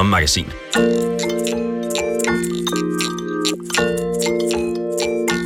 tomme magasin.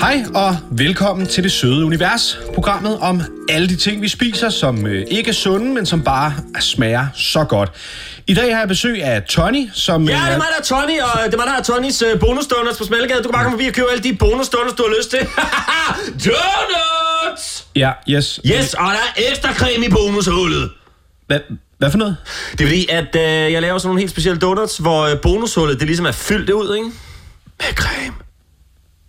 Hej og velkommen til Det Søde Univers, programmet om alle de ting, vi spiser, som øh, ikke er sunde, men som bare smager så godt. I dag har jeg besøg af Tony, som... Ja, øh, det er mig, der er Tony, og det er mig, der er Tonys bonusdonuts på Smallegade. Du kan bare komme forbi og købe alle de bonusdonuts, du har lyst til. Donuts! Ja, yes. Yes, og der er ekstra creme i bonushullet. Hvad, hvad for noget? Det er fordi, at øh, jeg laver sådan nogle helt specielle donuts, hvor øh, bonushullet det ligesom er fyldt ud, ikke? Med creme.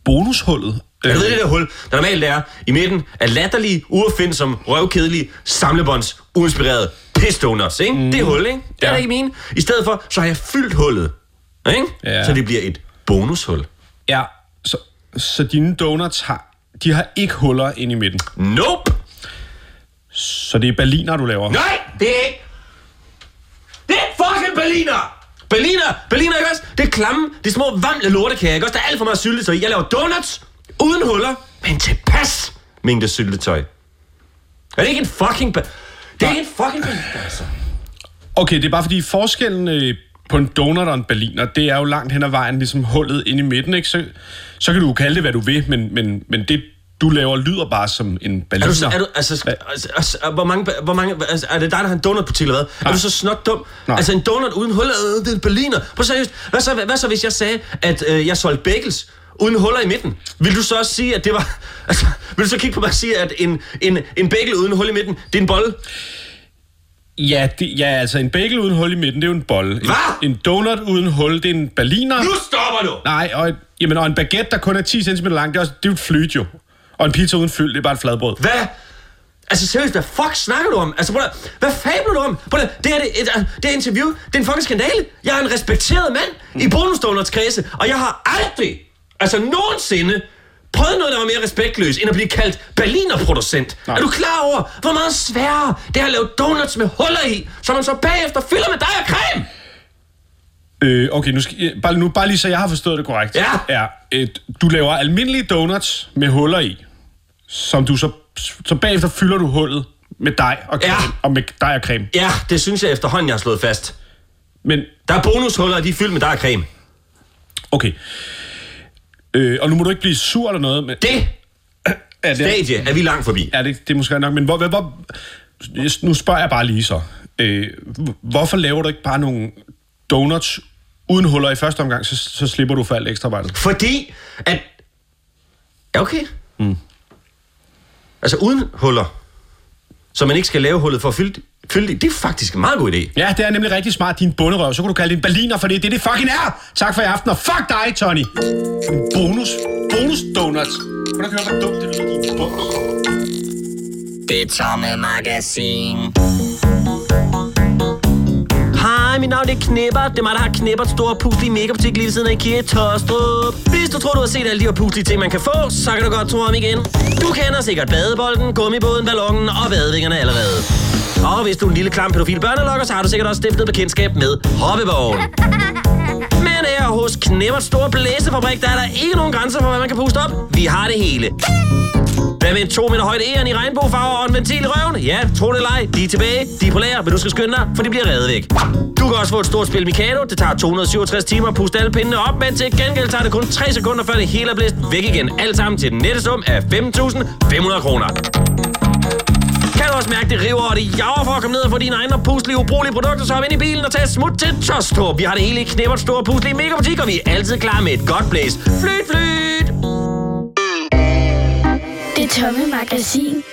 Bonushullet? Jeg ved det der hul, der normalt er i midten af latterlige, uopfindsom, røvkedelige, samlebånds, uinspirerede piss donuts, ikke? Mm. Det er hul, ikke? Det er Ja. ja. ikke mine. I stedet for, så har jeg fyldt hullet, ikke? Ja. Så det bliver et bonushul. Ja, så, så dine donuts har, de har ikke huller ind i midten. Nope! Så det er berliner, du laver? Nej, det er ikke. Er Berliner! Berliner, Berliner, ikke også? Det er klamme, det er små vamle lortekager, ikke også? Der er alt for meget syltetøj. i. Jeg laver donuts uden huller, men tilpas mængde syltetøj. Er det ikke en fucking... Det er ikke en fucking Berliner, altså. Okay, det er bare fordi forskellen øh, på en donut og en berliner, det er jo langt hen ad vejen ligesom hullet ind i midten, ikke? Så, så kan du jo kalde det, hvad du vil, men, men, men det, du laver, lyder bare som en berliner. Er du, så, er du, altså, altså, altså, hvor mange, hvor mange, altså, er det dig, der har en donutbutik eller hvad? Nej. Er du så snot dum? Nej. Altså en donut uden huller, øh, det er en berliner. Prøv seriøst, hvad så, hvad så hvis jeg sagde, at øh, jeg solgte bagels uden huller i midten? Vil du så også sige, at det var... Altså, vil du så kigge på mig og sige, at en, en, en bagel uden hul i midten, det er en bolle? Ja, det, ja, altså en bagel uden hul i midten, det er jo en bolle. En, Hvad? en donut uden hul, det er en berliner. Nu stopper du! Nej, og, jamen, og en baguette, der kun er 10 cm lang, det er, også, det er jo et flyt jo. Og en pizza uden fyld, det er bare et fladbrød. Hvad? Altså seriøst, hvad fuck snakker du om? Altså, prøv hvad fabler du om? Prøv det er det, et, det er interview, det er en fucking skandale. Jeg er en respekteret mand i bonusdonuts kredse, og jeg har aldrig, altså nogensinde, prøvet noget, der var mere respektløst, end at blive kaldt Berliner-producent. Nej. Er du klar over, hvor meget sværere det er at lave donuts med huller i, som man så bagefter fylder med dig og creme? Øh, okay, nu, skal, øh, bare, nu bare lige så jeg har forstået det korrekt. Ja. ja et, du laver almindelige donuts med huller i, som du så, så bagefter fylder du hullet med dig og creme. Ja. Og med dig og creme. Ja, det synes jeg efterhånden, jeg har slået fast. Men, Der er bonushuller, og de er fyldt med dig og creme. okay. Øh, og nu må du ikke blive sur eller noget, men... Det er det, stadie er vi langt forbi. Ja, det, det er måske nok, men hvor, hvor, hvor, nu spørger jeg bare lige så. Øh, hvorfor laver du ikke bare nogle donuts uden huller i første omgang, så, så slipper du for alt ekstra arbejde? Fordi at... Ja, okay. Mm. Altså uden huller, så man ikke skal lave hullet for at fylde, fylde det, det er faktisk en meget god idé. Ja, det er nemlig rigtig smart, din bunderøv. Så kan du kalde det en berliner, for det er det, det fucking er. Tak for i aften, og fuck dig, Tony. Bonus. Bonus donuts. Kan du høre, hvor dumt det lyder, din bonus? Det tomme magasin. Mit navn er Knipper. Det er mig, der har Knippert store puslige megabutik lige ved siden af IKEA Tostrup. Hvis du tror, du har set alle de her puslige ting, man kan få, så kan du godt tro om igen. Du kender sikkert badebolden, gummibåden, ballonen og badevingerne allerede. Og hvis du er en lille klam pædofil børnelokker, så har du sikkert også stiftet bekendtskab med hoppevogn. Men her hos Knipperts store blæsefabrik, der er der ikke nogen grænser for, hvad man kan puste op. Vi har det hele. Hvad med en 2 meter højt æren i regnbuefarver og en ventil i røven? Ja, tro det eller ej, de er tilbage, de er på lager, men du skal skynde dig, for de bliver reddet væk. Du kan også få et stort spil Mikado. Det tager 267 timer at puste alle pindene op, men til gengæld tager det kun 3 sekunder, før det hele er blæst væk igen. Alt sammen til den nette sum af 5.500 kroner. Kan du også mærke det river og det jager for at komme ned og få dine egne puslige, ubrugelige produkter, så hop ind i bilen og tag smut til Tostrup. Vi har det hele i knæppert store puslige megabutik, og vi er altid klar med et godt blæs. Flyt, flyt! Det tomme magasin.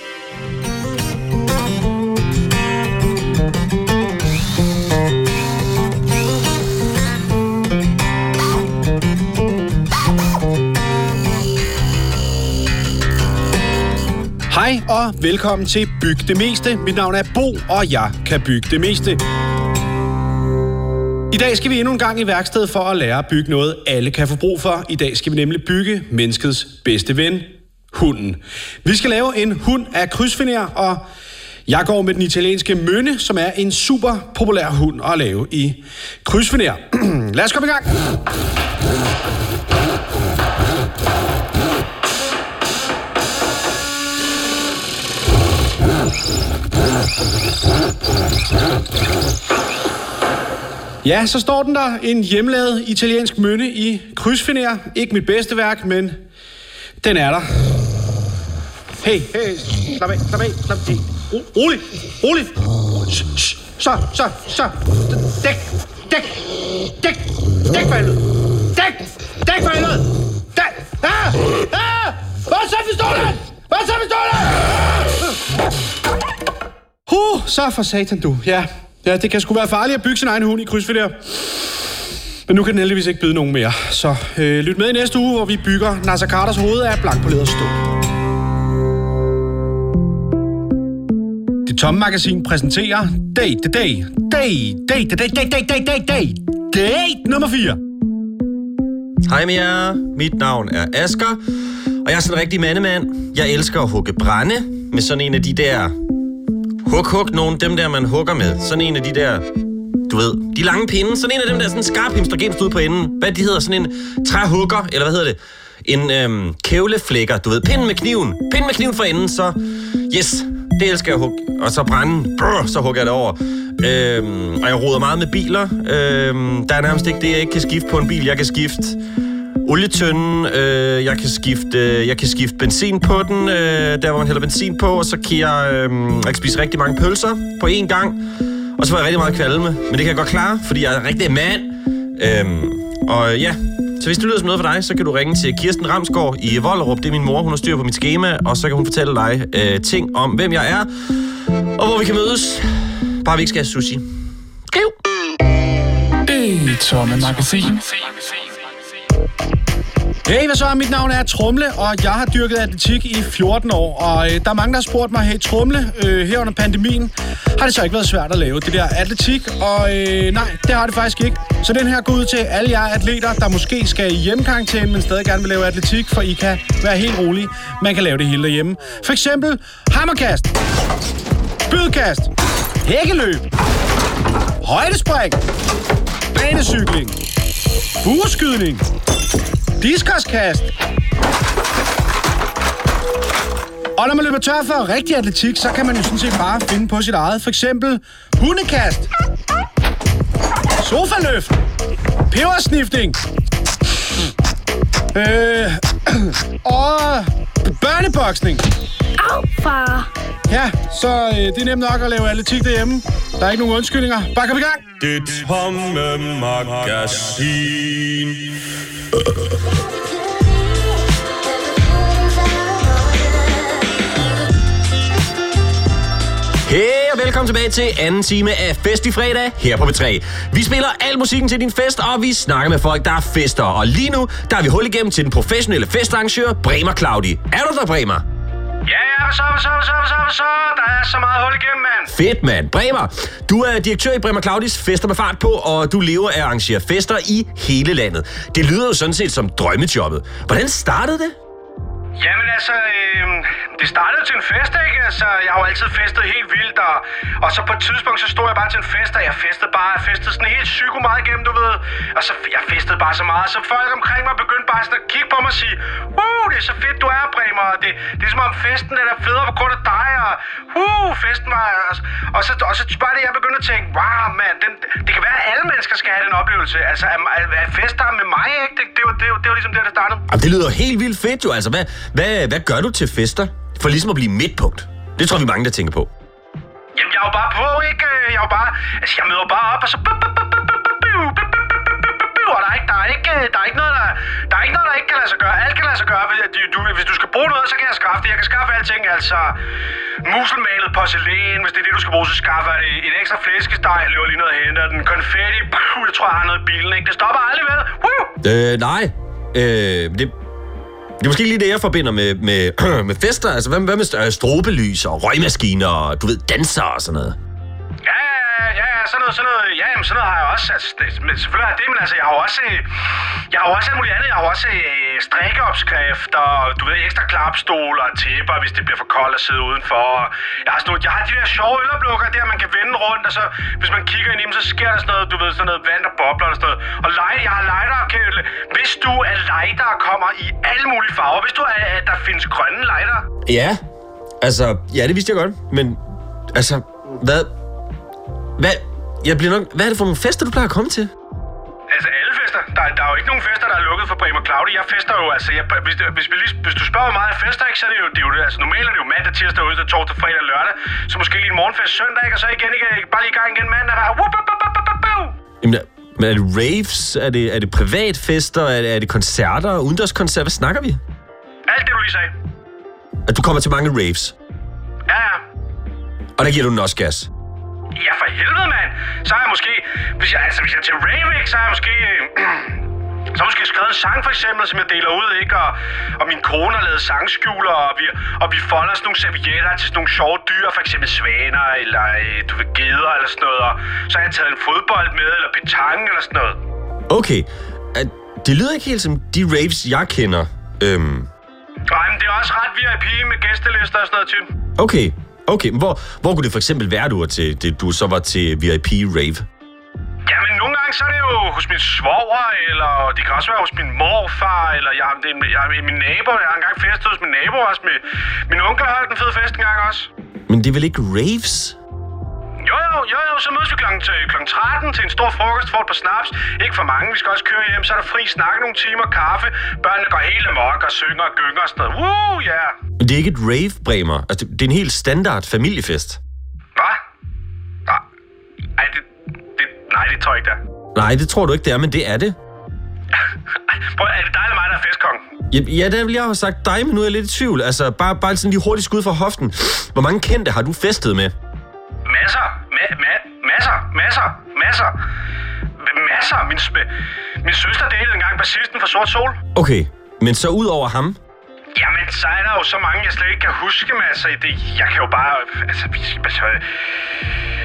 Hej og velkommen til Byg det Meste. Mit navn er Bo, og jeg kan bygge det meste. I dag skal vi endnu en gang i værkstedet for at lære at bygge noget, alle kan få brug for. I dag skal vi nemlig bygge menneskets bedste ven, hunden. Vi skal lave en hund af krydsfiner, og jeg går med den italienske Mønne, som er en super populær hund at lave i krydsfiner. Lad os komme i gang. Ja, så står den der. En hjemlavet italiensk mønne i krydsfiner. Ikke mit bedste værk, men den er der. Hey, hey, slap af, slap af, slap af. Ro, rolig, rolig. Så, så, så. Dæk, dæk, dæk, dæk for helvede. Dæk, dæk for helvede. Dæk. Ah, ah. Hvad er så pistolen? Hvor Hvad så pistolen? Huh, så for satan du. Ja, ja, det kan sgu være farligt at bygge sin egen hund i krydsfiner. Men nu kan den heldigvis ikke byde nogen mere. Så øh, lyt med i næste uge, hvor vi bygger Nasser Carters hoved af blankpoleret stål. Det tomme magasin præsenterer Date the Day. Date, day, day, day, day, day, day, day, Date nummer 4. Hej med jer. Mit navn er Asker, og jeg er sådan en rigtig mandemand. Jeg elsker at hugge brænde med sådan en af de der hug-hug nogen, dem der man hugger med. Sådan en af de der, du ved, de lange pinde. Sådan en af dem der sådan en skarp himstergenst ud på enden. Hvad de hedder, sådan en træhugger, eller hvad hedder det? En øhm, kævleflækker, du ved, pinden med kniven. Pinden med kniven for enden, så yes, det elsker jeg at hugge. Og så brænde, brr, så hugger jeg det over. Øhm, og jeg roder meget med biler. Øhm, der er nærmest ikke det, jeg ikke kan skifte på en bil. Jeg kan skifte olietønden, øh, jeg, kan skifte, øh, jeg kan skifte benzin på den, øh, der hvor man hælder benzin på, og så kan jeg, øh, jeg kan spise rigtig mange pølser på én gang, og så får jeg rigtig meget kvalme, men det kan jeg godt klare, fordi jeg er en rigtig mand. Øhm, og ja, så hvis det lyder som noget for dig, så kan du ringe til Kirsten Ramsgaard i Vollerup. Det er min mor, hun har styr på mit schema, og så kan hun fortælle dig øh, ting om, hvem jeg er, og hvor vi kan mødes. Bare vi ikke skal have sushi. Skriv! Det tomme magasin. Hey, hvad så? Mit navn er Trumle, og jeg har dyrket atletik i 14 år. Og øh, der er mange, der har spurgt mig, hey Trumle, øh, her under pandemien, har det så ikke været svært at lave det der atletik? Og øh, nej, det har det faktisk ikke. Så den her går ud til alle jer atleter, der måske skal i hjemmekarantæne, men stadig gerne vil lave atletik, for I kan være helt rolige. Man kan lave det hele derhjemme. For eksempel hammerkast, bydkast, hækkeløb, højdespring, banecykling, bueskydning, diskoskast. Og når man løber tør for rigtig atletik, så kan man jo sådan set bare finde på sit eget. For eksempel hundekast, sofaløft, pebersnifting, øh, og børneboksning. Au, far. Ja, så øh, det er nemt nok at lave atletik derhjemme. Der er ikke nogen undskyldninger. Bare kom i gang. Det tomme magasin. Hej og velkommen tilbage til anden time af Fest i fredag her på B3. Vi spiller al musikken til din fest, og vi snakker med folk, der er fester. Og lige nu, der er vi hul igennem til den professionelle festarrangør, Bremer Claudi. Er du der, Bremer? Så, hvad så, hvad så? Der er så meget hul igennem, mand. Fedt, mand. Bremer, du er direktør i Bremer Claudis Fester med fart på, og du lever af at arrangere fester i hele landet. Det lyder jo sådan set som drømmejobbet. Hvordan startede det? Jamen altså, øh, det startede til en fest, ikke? Altså, jeg har jo altid festet helt vildt, og, og så på et tidspunkt, så stod jeg bare til en fest, og jeg festede bare, jeg festede sådan helt psyko meget igennem, du ved. Og så jeg festede bare så meget, så folk omkring mig begyndte bare sådan at kigge på mig og sige, uh, det er så fedt, du er, Bremer, og det, det er som om festen den er federe på grund af dig, og uh, festen var... Og, og, så, og så bare det, jeg begyndte at tænke, wow, mand, den, det kan være, at alle mennesker skal have den oplevelse. Altså, at, at, fester med mig, ikke? Det, det, var, det, var, det var ligesom det, der startede. Jamen, det lyder helt vildt fedt jo. Altså, hvad, hvad, hvad gør du til fester? For ligesom at blive midtpunkt. Det tror vi mange, der tænker på. Jamen, jeg er jo bare på, ikke? Jeg er jo bare... Altså, jeg møder bare op, og så... Og der er, ikke, der, er ikke, der er ikke noget, der, der er ikke noget, der ikke kan lade sig gøre. Alt kan lade sig gøre. Hvis du, hvis du skal bruge noget, så kan jeg skaffe det. Jeg kan skaffe alting, altså muselmalet porcelæn. Hvis det er det, du skal bruge, så skaffer jeg det. En ekstra flæskesteg, jeg løber lige ned og henter den. Konfetti, puh, jeg tror, jeg har noget i bilen, ikke? Det stopper aldrig, vel? Woo! Øh, nej. Øh, det, det er måske lige det, jeg forbinder med, med, med fester. Altså, hvad, hvad med øh, strobelys og røgmaskiner og, du ved, danser og sådan noget? Sådan noget, sådan noget, ja, jamen, sådan noget har jeg også. Altså, det, men selvfølgelig har jeg det, men altså, jeg har jo også, jeg har jo også alt muligt andet. Jeg har jo også øh, strikkeopskrifter, og du ved, ekstra klapstol og tæpper, hvis det bliver for koldt at sidde udenfor. Jeg har, sådan noget, jeg har de der sjove øloplukker der, man kan vende rundt, og så, hvis man kigger ind i dem, så sker der sådan noget, du ved, sådan noget vand, der bobler og sådan noget. Og light, jeg har lighter, kan, hvis du er lighter kommer i alle mulige farver, hvis du er, at der findes grønne lighter, Ja. Altså, ja, det vidste jeg godt. Men, altså, hvad... Hvad jeg bliver nok... Hvad er det for nogle fester, du plejer at komme til? Altså alle fester. Der, er- der er jo ikke nogen fester, der er lukket for Bremer Claudi. Jeg fester jo, altså... Jeg, hvis, hvis, vi lige, hvis du spørger mig meget af fester, ikke, så er det jo... Det er jo altså, normalt er det jo mandag, tirsdag, onsdag, torsdag, fredag, lørdag. Så måske lige en morgenfest søndag, ikke? Og så igen, ikke? Bare lige i gang igen mandag. Bare, wup, wup. Jamen, er- men er det raves? Er det, er det privatfester? Er det, er det koncerter? Udendørskoncerter? Hvad snakker vi? Alt det, du lige sagde. At du kommer til mange raves. Ja, ja. Og der giver du den også gas. Ja, for helvede, mand. Så er jeg måske... Hvis jeg, altså, hvis jeg er til ikke, så er jeg måske... Øh, så har måske skrevet en sang, for eksempel, som jeg deler ud, ikke? Og, og min kone har lavet sangskjuler, og vi, og vi folder sådan nogle servietter til sådan nogle sjove dyr, for eksempel svaner, eller øh, du ved, geder, eller sådan noget. Og så har jeg taget en fodbold med, eller petang, eller sådan noget. Okay. At, det lyder ikke helt som de raves, jeg kender. Øhm, Nej, men det er også ret VIP med gæstelister og sådan noget til. okay. Okay, men hvor, hvor kunne det for eksempel være, du var til, det, du så var til VIP rave? Jamen, nogle gange så er det jo hos min svoger, eller det kan også være hos min morfar, eller jeg, det, er- jeg, min nabo. Jeg har engang festet hos min nabo også. Med, min onkel har holdt en fed fest en gang også. Men det er vel ikke raves? Jo, jo, så mødes vi klokken 13 til en stor frokost, får et par snaps. Ikke for mange, vi skal også køre hjem, så er der fri snak nogle timer, kaffe. Børnene går helt amok og synger og gynger og sådan noget. Woo, ja. Yeah. Men det er ikke et rave, Bremer. Altså, det, det er en helt standard familiefest. Hvad? Nej, Ej, det, det, nej, det tror jeg ikke, det er. Nej, det tror du ikke, det er, men det er det. Prøv, er det dig eller mig, der er festkong? Ja, ja det vil jeg have sagt dig, men nu er jeg lidt i tvivl. Altså, bare, bare sådan lige hurtigt skud fra hoften. Hvor mange kendte har du festet med? Masser. Ma- ma- masser. Masser. Masser. Masser. Min, min søster datede engang bassisten fra Sort Sol. Okay, men så ud over ham? Jamen, så er der jo så mange, jeg slet ikke kan huske, men altså, det, jeg kan jo bare... Altså, altså,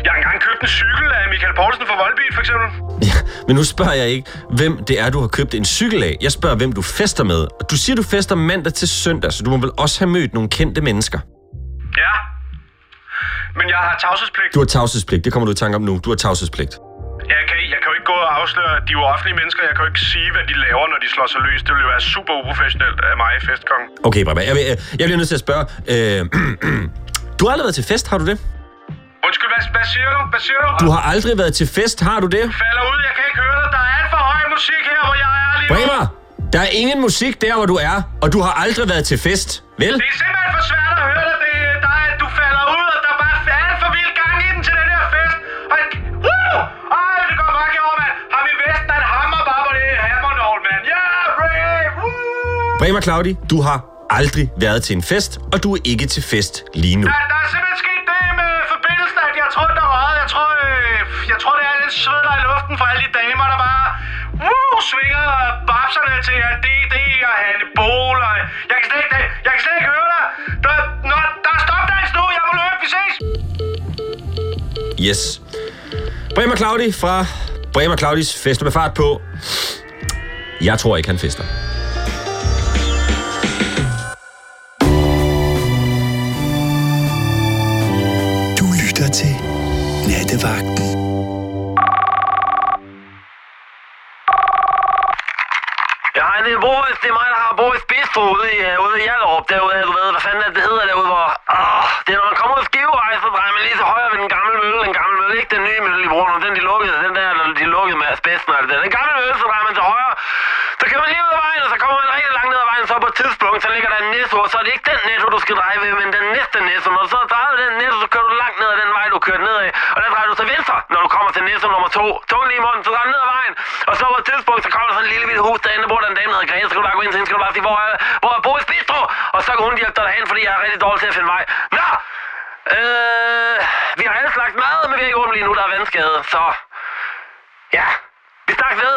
jeg har engang købt en cykel af Michael Poulsen fra Voldbil, for eksempel. Ja, men nu spørger jeg ikke, hvem det er, du har købt en cykel af. Jeg spørger, hvem du fester med. Og Du siger, du fester mandag til søndag, så du må vel også have mødt nogle kendte mennesker. Men jeg har tavshedspligt. Du har tavshedspligt, det kommer du i tanke om nu. Du har tavshedspligt. Jeg kan, jeg kan jo ikke gå og afsløre, at de er jo offentlige mennesker. Jeg kan jo ikke sige, hvad de laver, når de slår sig løs. Det ville jo være super uprofessionelt af mig, festkongen. Okay, Breba, jeg, jeg, jeg bliver nødt til at spørge. Øh, du har aldrig været til fest, har du det? Undskyld, hvad, hvad siger du? Hvad siger du? Du har aldrig været til fest, har du det? falder ud, jeg kan ikke høre dig. Der er alt for høj musik her, hvor jeg er lige nu. Bremer, der er ingen musik der, hvor du er, og du har aldrig været til fest, vel? Det er Bremer Claudi, du har aldrig været til en fest, og du er ikke til fest lige nu. Der, der er simpelthen sket det med forbindelsen, at jeg tror, der er røget. Jeg tror, øh, jeg tror, det er lidt sved, der er i luften for alle de damer, der bare woo, svinger babserne til at DD og Hanne Bol. Og jeg kan slet ikke, jeg kan slet ikke høre dig. Der, nå, der er stopdans nu. Jeg må løbe. Vi ses. Yes. Bremer Claudi fra Bremer Claudis Fester med fart på. Jeg tror ikke, han fester. Nattevagten. Ja, det er Boris. Det er mig, der har Boris Bistro ude i, uh, ude i Hjallerup. Derude, du ved, hvad fanden er det, det hedder derude, hvor... Oh, det er, når man kommer ud af Skivevej, så drejer man lige til højre ved den gamle mølle. Den gamle mølle, ikke den nye mølle, de bruger nu. Den, de lukkede. Den der, der de lukkede med asbesten og alt det der. Den gamle mølle, så drejer man til højre. Så kører man lige ud af vejen, og så kommer man rigtig langt ned ad vejen. Så på et tidspunkt, så ligger der en netto, og så er det ikke den netto, du skal dreje ved, men den næste netto. Når du så drejer den netto, så kører du langt ned ad den vej, du kører ned af. Og der drejer du til venstre, når du kommer til netto nummer to. Tungen lige i munden, så drejer du ned ad vejen. Og så på et tidspunkt, så kommer der sådan en lille bitte hus derinde, hvor der en dame, der hedder Grete. Så kan du bare gå ind til hende, så kan du bare sige, hvor er, hvor er Boris Bistro? Og så kan hun hjælpe dig derhen, fordi jeg er rigtig dårlig til at finde vej. Nå! Øh, vi har alle slagt mad, men vi er ikke lige nu, der er vandskade, så... Ja, vi snakkes ved.